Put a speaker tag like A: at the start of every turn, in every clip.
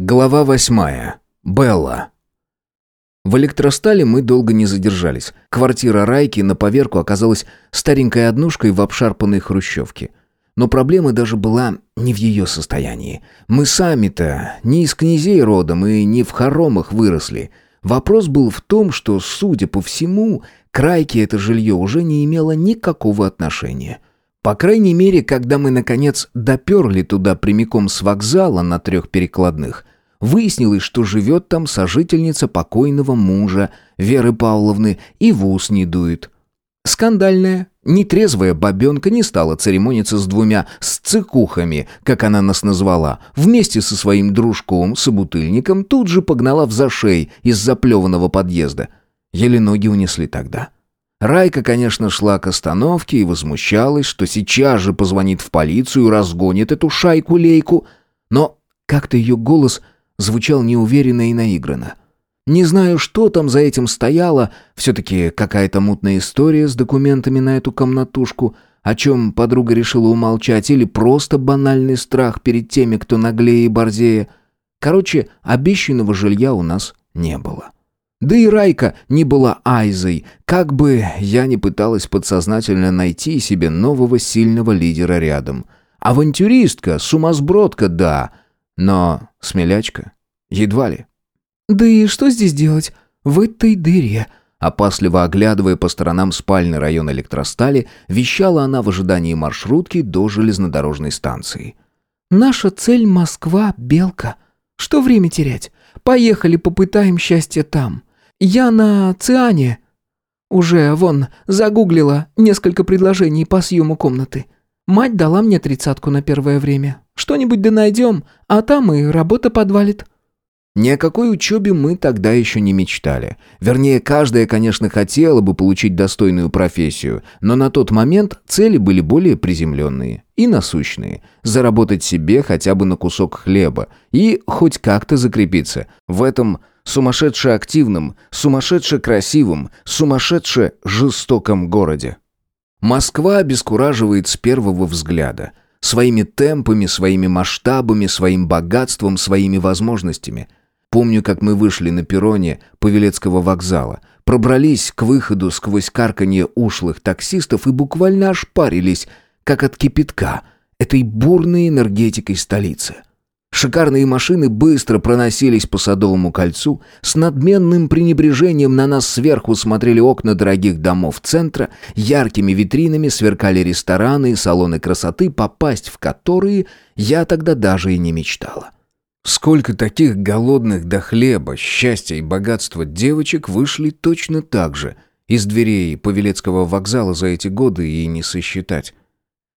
A: Глава восьмая. Белла. В электростале мы долго не задержались. Квартира Райки на поверку оказалась старенькой однушкой в обшарпанной хрущевке. Но проблема даже была не в ее состоянии. Мы сами-то не из князей родом и не в хоромах выросли. Вопрос был в том, что, судя по всему, к Райке это жилье уже не имело никакого отношения. По крайней мере, когда мы, наконец, доперли туда прямиком с вокзала на трех перекладных, выяснилось, что живет там сожительница покойного мужа, Веры Павловны, и в ус не дует. Скандальная, нетрезвая бабенка не стала церемониться с двумя сцикухами, как она нас назвала, вместе со своим дружком, собутыльником, тут же погнала в зашей из заплеванного подъезда. Еле ноги унесли тогда. Райка, конечно, шла к остановке и возмущалась, что сейчас же позвонит в полицию и разгонит эту шайку-лейку, но как-то ее голос звучал неуверенно и наигранно. Не знаю, что там за этим стояло, все-таки какая-то мутная история с документами на эту комнатушку, о чем подруга решила умолчать, или просто банальный страх перед теми, кто наглее и борзее. Короче, обещанного жилья у нас не было. Да и Райка не была Айзой, как бы я ни пыталась подсознательно найти себе нового сильного лидера рядом. Авантюристка, сумасбродка, да, но смелячка едва ли.
B: «Да и что здесь делать? В этой дыре?»
A: Опасливо оглядывая по сторонам спальный район электростали, вещала она в ожидании маршрутки до железнодорожной станции.
B: «Наша цель — Москва, Белка. Что время терять? Поехали попытаем счастье там. Я на Циане. Уже, вон, загуглила несколько предложений по съему комнаты. Мать дала мне тридцатку на первое время. Что-нибудь да найдем, а там и работа подвалит».
A: Ни о какой учебе мы тогда еще не мечтали. Вернее, каждая, конечно, хотела бы получить достойную профессию, но на тот момент цели были более приземленные и насущные. Заработать себе хотя бы на кусок хлеба и хоть как-то закрепиться в этом сумасшедше активном, сумасшедше красивом, сумасшедше жестоком городе. Москва обескураживает с первого взгляда. Своими темпами, своими масштабами, своим богатством, своими возможностями – Помню, как мы вышли на перроне Павелецкого вокзала, пробрались к выходу сквозь карканье ушлых таксистов и буквально ошпарились, как от кипятка, этой бурной энергетикой столицы. Шикарные машины быстро проносились по Садовому кольцу, с надменным пренебрежением на нас сверху смотрели окна дорогих домов центра, яркими витринами сверкали рестораны и салоны красоты, попасть в которые я тогда даже и не мечтала. Сколько таких голодных до хлеба, счастья и богатства девочек вышли точно так же из дверей Павелецкого вокзала за эти годы и не сосчитать.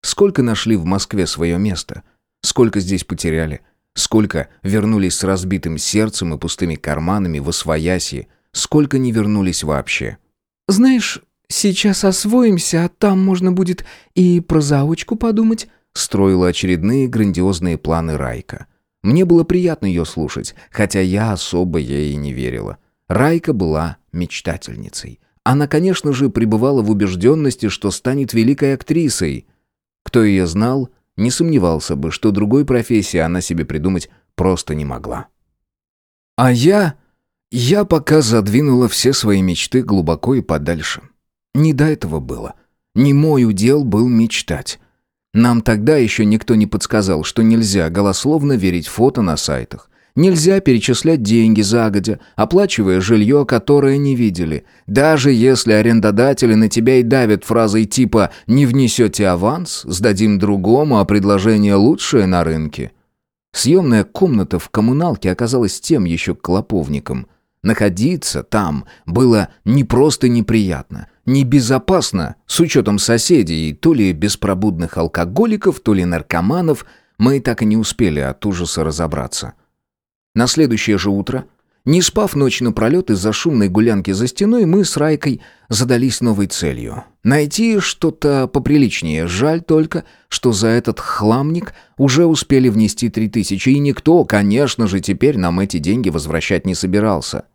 A: Сколько нашли в Москве свое место, сколько здесь потеряли, сколько вернулись с разбитым сердцем и пустыми карманами в освоясье, сколько не вернулись вообще.
B: «Знаешь, сейчас освоимся, а там можно будет и про заочку подумать»,
A: строила очередные грандиозные планы Райка. Мне было приятно ее слушать, хотя я особо ей и не верила. Райка была мечтательницей. Она, конечно же, пребывала в убежденности, что станет великой актрисой. Кто ее знал, не сомневался бы, что другой профессии она себе придумать просто не могла. А я... Я пока задвинула все свои мечты глубоко и подальше. Не до этого было. Не мой удел был мечтать. Нам тогда еще никто не подсказал, что нельзя голословно верить фото на сайтах. Нельзя перечислять деньги загодя, оплачивая жилье, которое не видели. Даже если арендодатели на тебя и давят фразой типа «не внесете аванс, сдадим другому, а предложение лучшее на рынке». Съемная комната в коммуналке оказалась тем еще клоповником. Находиться там было не просто неприятно, небезопасно, с учетом соседей, то ли беспробудных алкоголиков, то ли наркоманов, мы так и не успели от ужаса разобраться. На следующее же утро, не спав ночь напролет из-за шумной гулянки за стеной, мы с Райкой задались новой целью. Найти что-то поприличнее. Жаль только, что за этот хламник уже успели внести три тысячи, и никто, конечно же, теперь нам эти деньги возвращать не собирался.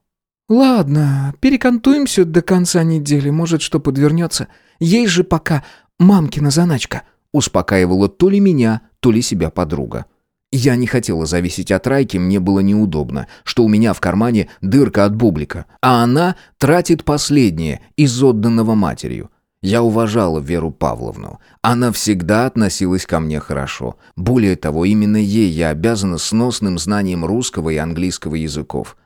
B: «Ладно, перекантуемся до конца недели, может, что подвернется. Есть же пока мамкина заначка», — успокаивала то ли меня, то ли себя подруга.
A: Я не хотела зависеть от Райки, мне было неудобно, что у меня в кармане дырка от бублика, а она тратит последнее из отданного матерью. Я уважала Веру Павловну. Она всегда относилась ко мне хорошо. Более того, именно ей я обязана сносным знанием русского и английского языков.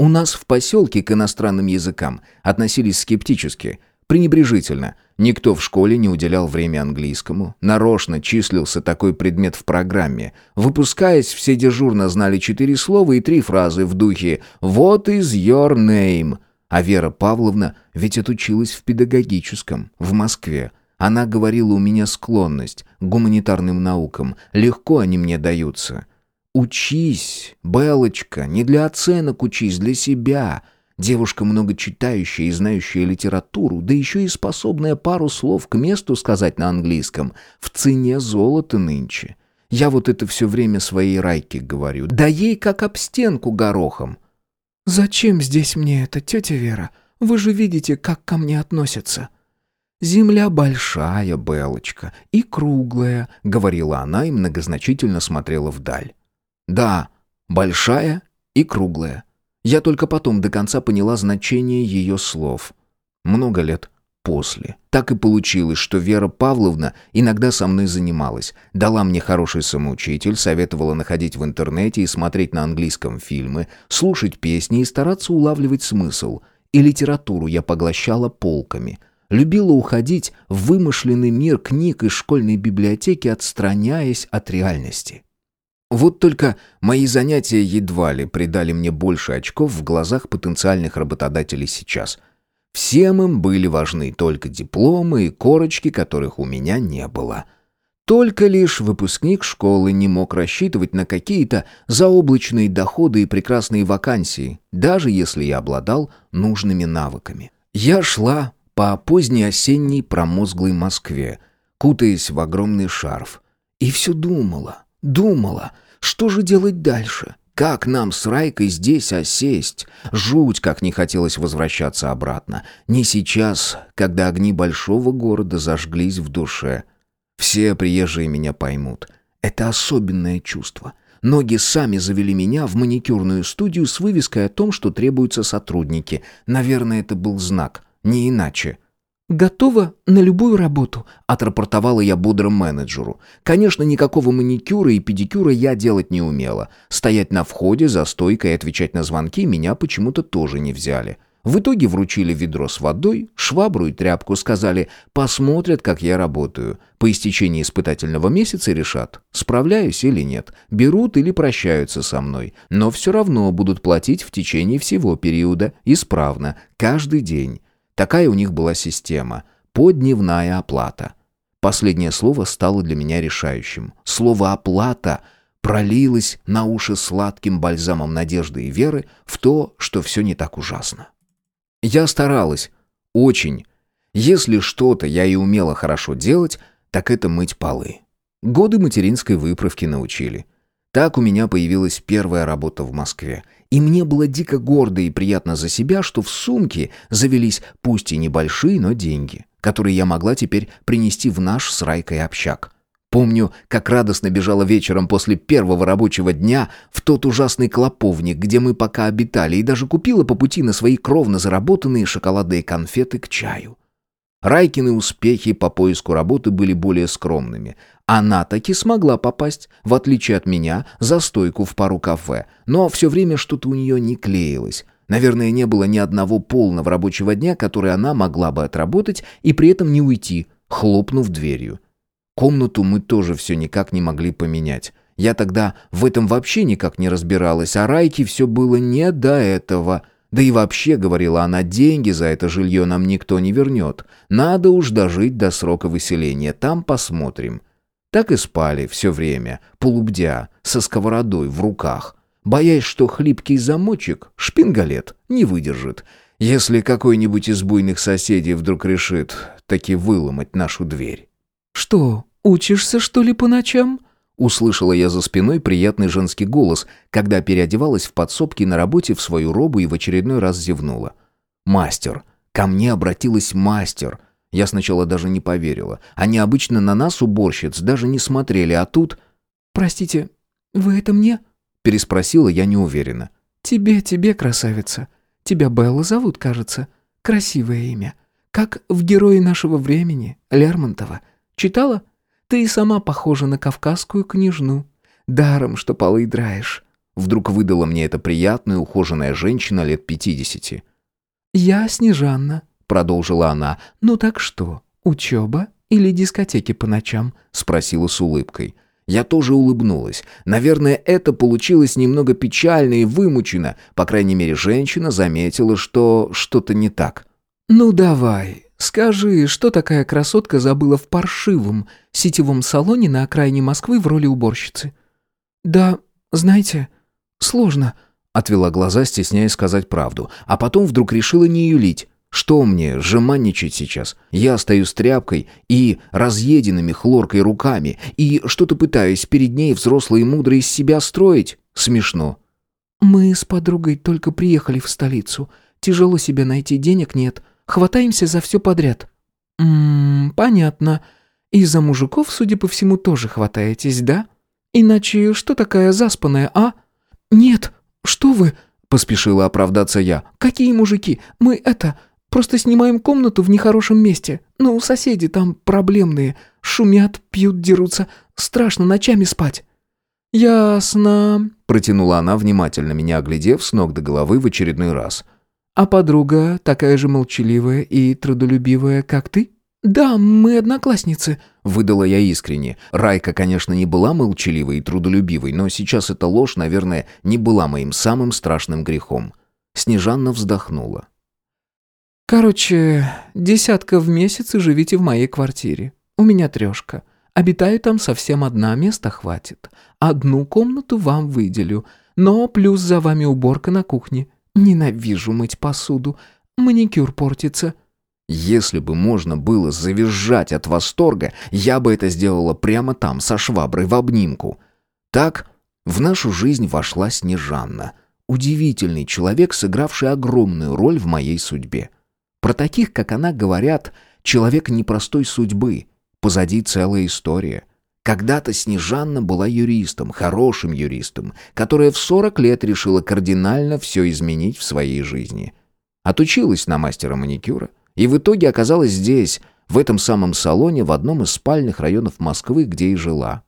A: У нас в поселке к иностранным языкам относились скептически, пренебрежительно. Никто в школе не уделял время английскому. Нарочно числился такой предмет в программе. Выпускаясь, все дежурно знали четыре слова и три фразы в духе «What is your name?» А Вера Павловна ведь отучилась в педагогическом, в Москве. Она говорила, у меня склонность к гуманитарным наукам. Легко они мне даются. «Учись, Белочка, не для оценок учись, для себя». Девушка много читающая и знающая литературу, да еще и способная пару слов к месту сказать на английском. В цене золота нынче. Я вот это все время своей Райке говорю. Да ей как об стенку горохом.
B: «Зачем здесь мне это, тетя Вера? Вы же видите, как ко мне относятся».
A: «Земля большая, Белочка, и круглая», — говорила она и многозначительно смотрела вдаль. «Да, большая и круглая». Я только потом до конца поняла значение ее слов. Много лет после. Так и получилось, что Вера Павловна иногда со мной занималась. Дала мне хороший самоучитель, советовала находить в интернете и смотреть на английском фильмы, слушать песни и стараться улавливать смысл. И литературу я поглощала полками. Любила уходить в вымышленный мир книг из школьной библиотеки, отстраняясь от реальности. Вот только мои занятия едва ли придали мне больше очков в глазах потенциальных работодателей сейчас – Всем им были важны только дипломы и корочки, которых у меня не было. Только лишь выпускник школы не мог рассчитывать на какие-то заоблачные доходы и прекрасные вакансии, даже если я обладал нужными навыками. Я шла по поздней осенней промозглой Москве, кутаясь в огромный шарф, и все думала, думала, что же делать дальше. Как нам с Райкой здесь осесть? Жуть, как не хотелось возвращаться обратно. Не сейчас, когда огни большого города зажглись в душе. Все приезжие меня поймут. Это особенное чувство. Ноги сами завели меня в маникюрную студию с вывеской о том, что требуются сотрудники. Наверное, это был знак. Не иначе.
B: «Готова на любую работу», —
A: отрапортовала я бодрому менеджеру. Конечно, никакого маникюра и педикюра я делать не умела. Стоять на входе за стойкой и отвечать на звонки меня почему-то тоже не взяли. В итоге вручили ведро с водой, швабру и тряпку, сказали «посмотрят, как я работаю». По истечении испытательного месяца решат, справляюсь или нет, берут или прощаются со мной. Но все равно будут платить в течение всего периода, исправно, каждый день. Такая у них была система. Подневная оплата. Последнее слово стало для меня решающим. Слово «оплата» пролилось на уши сладким бальзамом надежды и веры в то, что все не так ужасно. Я старалась. Очень. Если что-то я и умела хорошо делать, так это мыть полы. Годы материнской выправки научили. Так у меня появилась первая работа в Москве. И мне было дико гордо и приятно за себя, что в сумке завелись пусть и небольшие, но деньги, которые я могла теперь принести в наш с Райкой общак. Помню, как радостно бежала вечером после первого рабочего дня в тот ужасный клоповник, где мы пока обитали, и даже купила по пути на свои кровно заработанные шоколадные конфеты к чаю. Райкины успехи по поиску работы были более скромными. Она таки смогла попасть, в отличие от меня, за стойку в пару кафе, но все время что-то у нее не клеилось. Наверное, не было ни одного полного рабочего дня, который она могла бы отработать и при этом не уйти, хлопнув дверью. Комнату мы тоже все никак не могли поменять. Я тогда в этом вообще никак не разбиралась, а Райке все было не до этого – да и вообще, говорила она, деньги за это жилье нам никто не вернет. Надо уж дожить до срока выселения, там посмотрим. Так и спали все время, полубдя, со сковородой в руках, боясь, что хлипкий замочек, шпингалет, не выдержит, если какой-нибудь из буйных соседей вдруг решит таки выломать нашу дверь.
B: «Что, учишься, что ли, по ночам?»
A: Услышала я за спиной приятный женский голос, когда переодевалась в подсобке на работе в свою робу и в очередной раз зевнула. «Мастер! Ко мне обратилась мастер!» Я сначала даже не поверила. Они обычно на нас, уборщиц, даже не смотрели, а тут...
B: «Простите, «Вы это мне?»
A: — переспросила я неуверенно.
B: «Тебе, тебе, красавица. Тебя Белла зовут, кажется. Красивое имя. Как в герое нашего времени, Лермонтова. Читала? Ты и сама похожа на кавказскую княжну. Даром, что полы драешь».
A: Вдруг выдала мне эта приятная, ухоженная женщина лет пятидесяти.
B: «Я Снежанна», — продолжила она. «Ну так что, учеба или дискотеки по ночам?»
A: — спросила с улыбкой. Я тоже улыбнулась. Наверное, это получилось немного печально и вымучено. По крайней мере, женщина заметила, что что-то не так.
B: «Ну давай, скажи, что такая красотка забыла в паршивом сетевом салоне на окраине Москвы в роли уборщицы?» «Да, знаете, сложно», — отвела глаза, стесняясь сказать правду, а потом вдруг решила не юлить.
A: Что мне, жеманничать сейчас? Я стою с тряпкой и разъеденными хлоркой руками, и что-то пытаюсь перед ней взрослой и мудрой из себя строить. Смешно.
B: Мы с подругой только приехали в столицу. Тяжело себе найти, денег нет. Хватаемся за все подряд. Ммм, понятно. И за мужиков, судя по всему, тоже хватаетесь, да? Иначе что такая заспанная, а? Нет, что вы... Поспешила оправдаться я. «Какие мужики? Мы это... Просто снимаем комнату в нехорошем месте. Ну, соседи там проблемные. Шумят, пьют, дерутся. Страшно ночами спать». «Ясно», — протянула она, внимательно меня оглядев с ног до головы в очередной раз. «А подруга такая же молчаливая и трудолюбивая, как ты?» «Да, мы одноклассницы», — выдала я искренне.
A: Райка, конечно, не была молчаливой и трудолюбивой, но сейчас эта ложь, наверное, не была моим самым страшным грехом. Снежанна вздохнула.
B: Короче, десятка в месяц и живите в моей квартире. У меня трешка. Обитаю там совсем одна, места хватит. Одну комнату вам выделю, но плюс за вами уборка на кухне. Ненавижу мыть посуду. Маникюр портится.
A: Если бы можно было завизжать от восторга, я бы это сделала прямо там, со шваброй в обнимку. Так в нашу жизнь вошла Снежанна. Удивительный человек, сыгравший огромную роль в моей судьбе. Про таких, как она, говорят, человек непростой судьбы. Позади целая история. Когда-то Снежанна была юристом, хорошим юристом, которая в 40 лет решила кардинально все изменить в своей жизни. Отучилась на мастера маникюра и в итоге оказалась здесь, в этом самом салоне, в одном из спальных районов Москвы, где и жила.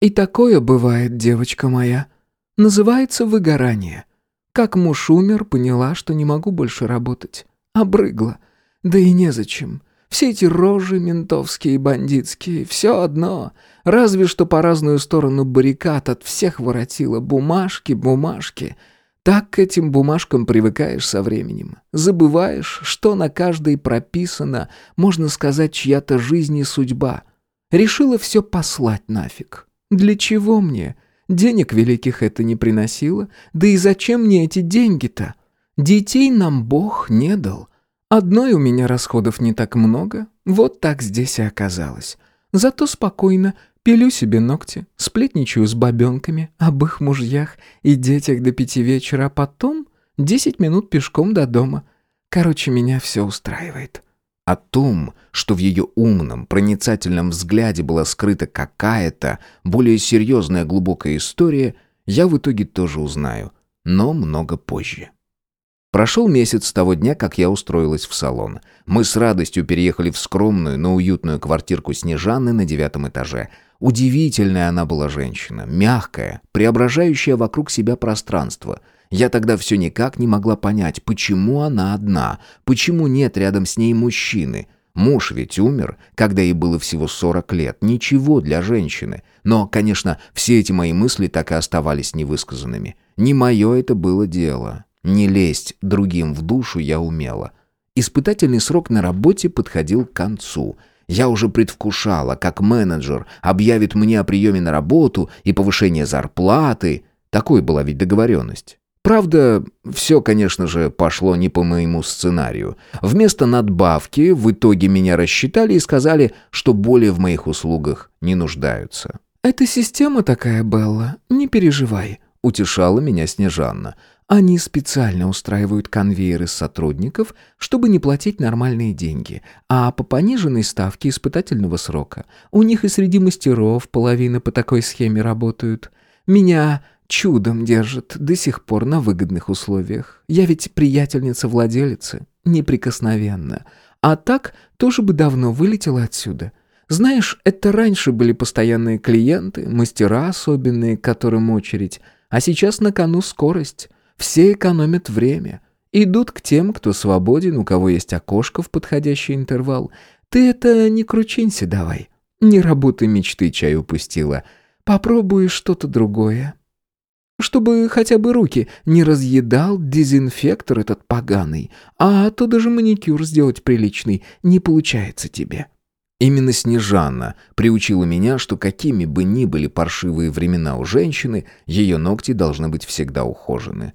B: «И такое бывает, девочка моя. Называется выгорание. Как муж умер, поняла, что не могу больше работать. Обрыгла. Да и незачем. Все эти рожи ментовские и бандитские, все одно. Разве что по разную сторону баррикад от всех воротило. Бумажки, бумажки. Так к этим бумажкам привыкаешь со временем. Забываешь, что на каждой прописано, можно сказать, чья-то жизнь и судьба. Решила все послать нафиг. Для чего мне? Денег великих это не приносило. Да и зачем мне эти деньги-то? Детей нам Бог не дал. Одной у меня расходов не так много, вот так здесь и оказалось. Зато спокойно пилю себе ногти, сплетничаю с бабенками об их мужьях и детях до пяти вечера, а потом десять минут пешком до дома. Короче, меня все устраивает.
A: О том, что в ее умном, проницательном взгляде была скрыта какая-то более серьезная глубокая история, я в итоге тоже узнаю, но много позже. Прошел месяц с того дня, как я устроилась в салон. Мы с радостью переехали в скромную, но уютную квартирку Снежаны на девятом этаже. Удивительная она была женщина, мягкая, преображающая вокруг себя пространство. Я тогда все никак не могла понять, почему она одна, почему нет рядом с ней мужчины. Муж ведь умер, когда ей было всего 40 лет. Ничего для женщины. Но, конечно, все эти мои мысли так и оставались невысказанными. Не мое это было дело. Не лезть другим в душу я умела. Испытательный срок на работе подходил к концу. Я уже предвкушала, как менеджер объявит мне о приеме на работу и повышение зарплаты. Такой была ведь договоренность. Правда, все, конечно же, пошло не по моему сценарию. Вместо надбавки в итоге меня рассчитали и сказали, что более в моих услугах не нуждаются.
B: «Это система такая, Белла, не переживай», — утешала меня Снежанна. Они специально устраивают конвейеры сотрудников, чтобы не платить нормальные деньги, а по пониженной ставке испытательного срока. У них и среди мастеров половина по такой схеме работают. Меня чудом держат до сих пор на выгодных условиях. Я ведь приятельница владелицы, неприкосновенна. А так тоже бы давно вылетела отсюда. Знаешь, это раньше были постоянные клиенты, мастера особенные, которым очередь. А сейчас на кону скорость. Все экономят время. Идут к тем, кто свободен, у кого есть окошко в подходящий интервал. Ты это не кручинься давай. Не работы мечты чай упустила. Попробуй что-то другое. Чтобы хотя бы руки не разъедал дезинфектор этот поганый, а то даже маникюр сделать приличный не получается тебе.
A: Именно Снежанна приучила меня, что какими бы ни были паршивые времена у женщины, ее ногти должны быть всегда ухожены.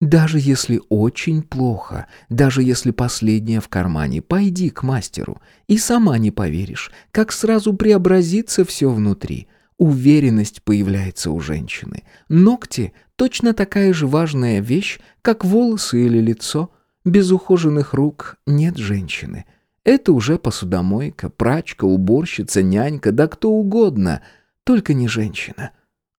B: Даже если очень плохо, даже если последнее в кармане, пойди к мастеру, и сама не поверишь, как сразу преобразится все внутри. Уверенность появляется у женщины. Ногти – точно такая же важная вещь, как волосы или лицо. Без ухоженных рук нет женщины. Это уже посудомойка, прачка, уборщица, нянька, да кто угодно, только не женщина.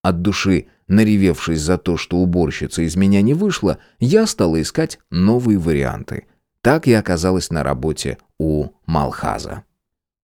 B: От души – Наревевшись за то, что уборщица из меня не вышла, я стала искать новые варианты. Так я оказалась на работе у Малхаза.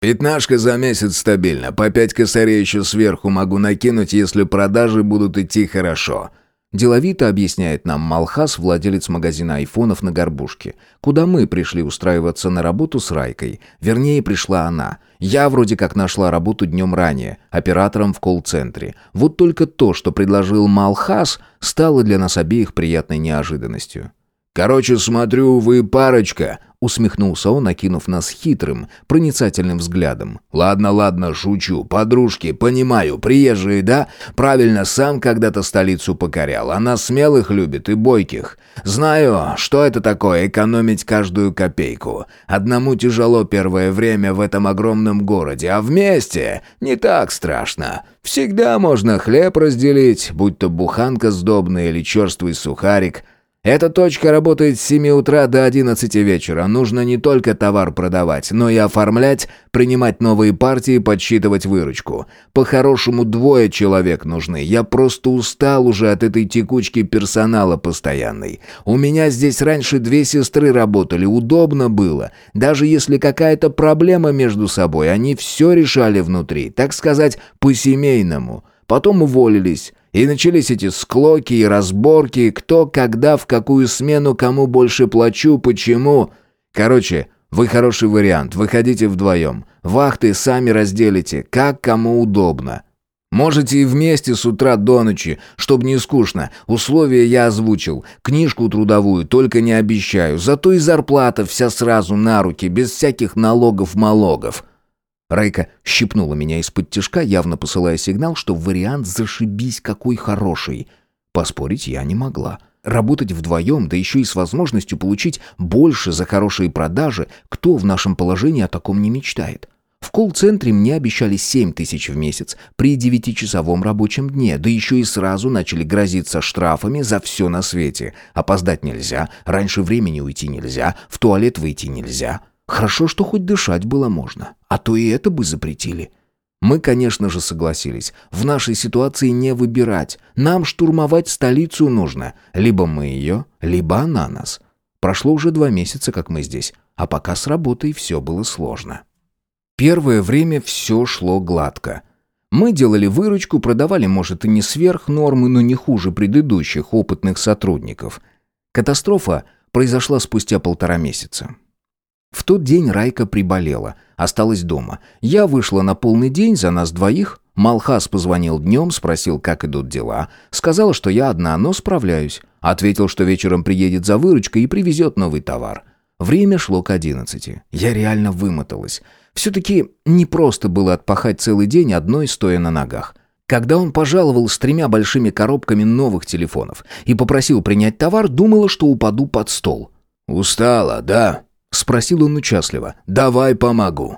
C: «Пятнашка за месяц стабильно. По пять косарей еще сверху могу накинуть, если продажи будут идти хорошо»,
A: Деловито объясняет нам Малхас, владелец магазина айфонов на Горбушке, куда мы пришли устраиваться на работу с Райкой. Вернее, пришла она. Я вроде как нашла работу днем ранее, оператором в колл-центре. Вот только то, что предложил Малхас, стало для нас обеих приятной неожиданностью.
C: «Короче, смотрю, вы парочка», —
A: усмехнулся он, окинув нас хитрым, проницательным взглядом.
C: «Ладно, ладно, шучу. Подружки, понимаю, приезжие, да? Правильно, сам когда-то столицу покорял. Она смелых любит и бойких. Знаю, что это такое экономить каждую копейку. Одному тяжело первое время в этом огромном городе, а вместе не так страшно. Всегда можно хлеб разделить, будь то буханка сдобная или черствый сухарик». Эта точка работает с 7 утра до 11 вечера. Нужно не только товар продавать, но и оформлять, принимать новые партии, подсчитывать выручку. По-хорошему двое человек нужны. Я просто устал уже от этой текучки персонала постоянной. У меня здесь раньше две сестры работали, удобно было. Даже если какая-то проблема между собой, они все решали внутри, так сказать, по-семейному. Потом уволились. И начались эти склоки и разборки, кто, когда, в какую смену, кому больше плачу, почему. Короче, вы хороший вариант, выходите вдвоем. Вахты сами разделите, как кому удобно. Можете и вместе с утра до ночи, чтобы не скучно. Условия я озвучил. Книжку трудовую только не обещаю. Зато и зарплата вся сразу на руки, без всяких налогов-малогов. Райка щипнула меня из-под тишка, явно посылая сигнал, что вариант «зашибись какой хороший». Поспорить я не могла. Работать вдвоем, да еще и с возможностью получить больше за хорошие продажи, кто в нашем положении о таком не мечтает? В колл-центре мне обещали 7 тысяч в месяц при девятичасовом рабочем дне, да еще и сразу начали грозиться штрафами за все на свете. Опоздать нельзя, раньше времени уйти нельзя, в туалет выйти нельзя. Хорошо, что хоть дышать было можно, а то и это бы запретили. Мы, конечно же, согласились. В нашей ситуации не выбирать. Нам штурмовать столицу нужно. Либо мы ее, либо она нас. Прошло уже два месяца, как мы здесь, а пока с работой все было сложно. Первое время все шло гладко. Мы делали выручку, продавали, может, и не сверх нормы, но не хуже предыдущих опытных сотрудников. Катастрофа произошла спустя полтора месяца. В тот день Райка приболела, осталась дома. Я вышла на полный день за нас двоих. Малхас позвонил днем, спросил, как идут дела. Сказала, что я одна, но справляюсь. Ответил, что вечером приедет за выручкой и привезет новый товар. Время шло к одиннадцати. Я реально вымоталась. Все-таки не просто было отпахать целый день одной, стоя на ногах. Когда он пожаловал с тремя большими коробками новых телефонов и попросил принять товар, думала, что упаду под стол. «Устала, да?»
A: Спросил он участливо.
C: «Давай помогу».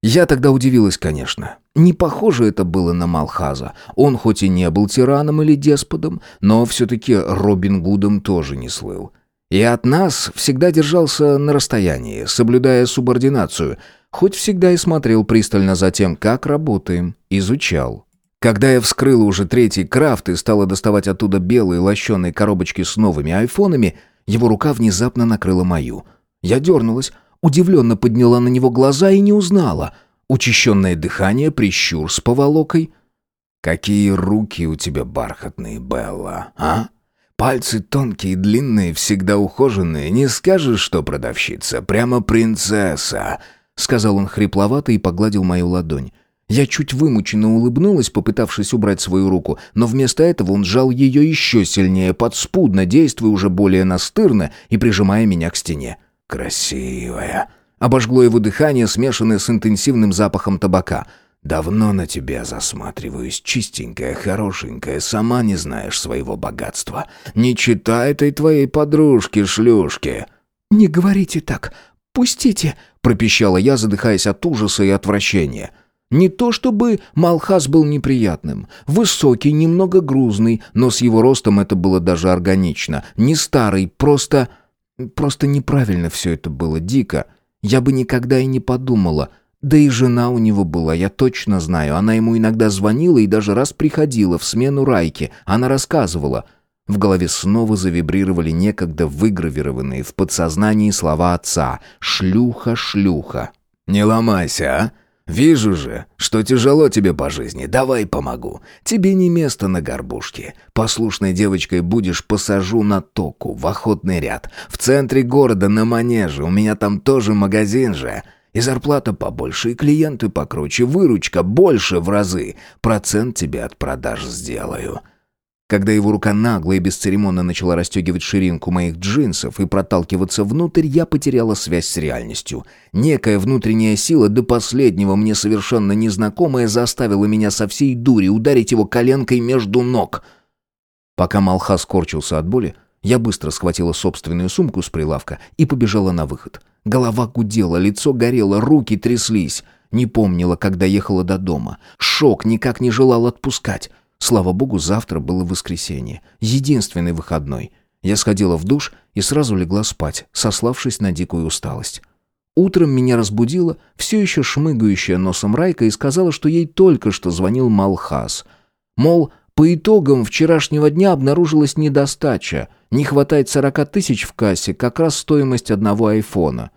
A: Я тогда удивилась, конечно. Не похоже это было на Малхаза. Он хоть и не был тираном или деспотом, но все-таки Робин Гудом тоже не слыл. И от нас всегда держался на расстоянии, соблюдая субординацию, хоть всегда и смотрел пристально за тем, как работаем, изучал. Когда я вскрыла уже третий крафт и стала доставать оттуда белые лощеные коробочки с новыми айфонами, его рука внезапно накрыла мою. Я дернулась, удивленно подняла на него глаза и не узнала. Учащенное дыхание, прищур с поволокой. «Какие руки у тебя бархатные, Белла, а? Пальцы тонкие, длинные, всегда ухоженные. Не скажешь, что продавщица, прямо принцесса», — сказал он хрипловато и погладил мою ладонь. Я чуть вымученно улыбнулась, попытавшись убрать свою руку, но вместо этого он сжал ее еще сильнее, подспудно, действуя уже более настырно и прижимая меня к стене. «Красивая!» Обожгло его дыхание, смешанное с интенсивным запахом табака. «Давно на тебя засматриваюсь, чистенькая, хорошенькая, сама не знаешь своего богатства. Не читай этой твоей подружки-шлюшки!»
B: «Не говорите так, пустите!»
A: — пропищала я, задыхаясь от ужаса и отвращения. — не то чтобы Малхас был неприятным. Высокий, немного грузный, но с его ростом это было даже органично. Не старый, просто... Просто неправильно все это было, дико. Я бы никогда и не подумала. Да и жена у него была, я точно знаю. Она ему иногда звонила и даже раз приходила в смену Райки. Она рассказывала. В голове снова завибрировали некогда выгравированные в подсознании слова отца «шлюха, шлюха». «Не ломайся, а!» Вижу же, что тяжело тебе по жизни. Давай помогу. Тебе не место на горбушке. Послушной девочкой будешь, посажу на току, в охотный ряд. В центре города, на манеже. У меня там тоже магазин же. И зарплата побольше, и клиенты покруче. Выручка больше в разы. Процент тебе от продаж сделаю. Когда его рука нагло и бесцеремонно начала расстегивать ширинку моих джинсов и проталкиваться внутрь, я потеряла связь с реальностью. Некая внутренняя сила, до последнего мне совершенно незнакомая, заставила меня со всей дури ударить его коленкой между ног. Пока Малха скорчился от боли, я быстро схватила собственную сумку с прилавка и побежала на выход. Голова гудела, лицо горело, руки тряслись. Не помнила, когда ехала до дома. Шок никак не желал отпускать. Слава богу, завтра было воскресенье. Единственный выходной. Я сходила в душ и сразу легла спать, сославшись на дикую усталость. Утром меня разбудила все еще шмыгающая носом Райка и сказала, что ей только что звонил Малхас. Мол, по итогам вчерашнего дня обнаружилась недостача. Не хватает сорока тысяч в кассе, как раз стоимость одного айфона.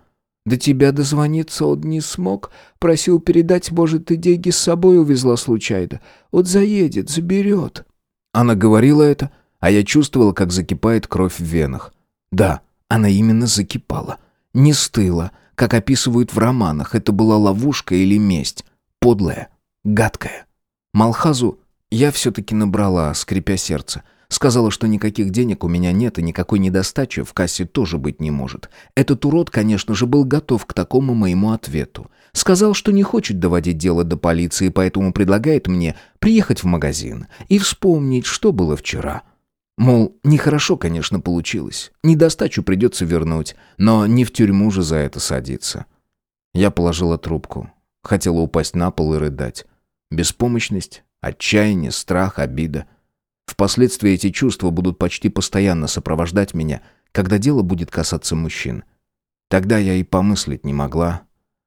A: До тебя дозвониться он не смог. Просил передать, может, ты деньги с собой увезла случайно. Вот заедет, заберет». Она говорила это, а я чувствовала, как закипает кровь в венах. Да, она именно закипала. Не стыла, как описывают в романах. Это была ловушка или месть. Подлая, гадкая. Малхазу я все-таки набрала, скрипя сердце. Сказала, что никаких денег у меня нет и никакой недостачи в кассе тоже быть не может. Этот урод, конечно же, был готов к такому моему ответу. Сказал, что не хочет доводить дело до полиции, поэтому предлагает мне приехать в магазин и вспомнить, что было вчера. Мол, нехорошо, конечно, получилось. Недостачу придется вернуть, но не в тюрьму же за это садиться. Я положила трубку. Хотела упасть на пол и рыдать. Беспомощность, отчаяние, страх, обида — Впоследствии эти чувства будут почти постоянно сопровождать меня, когда дело будет касаться мужчин. Тогда я и помыслить не могла,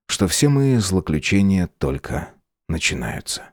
A: что все мои злоключения только начинаются.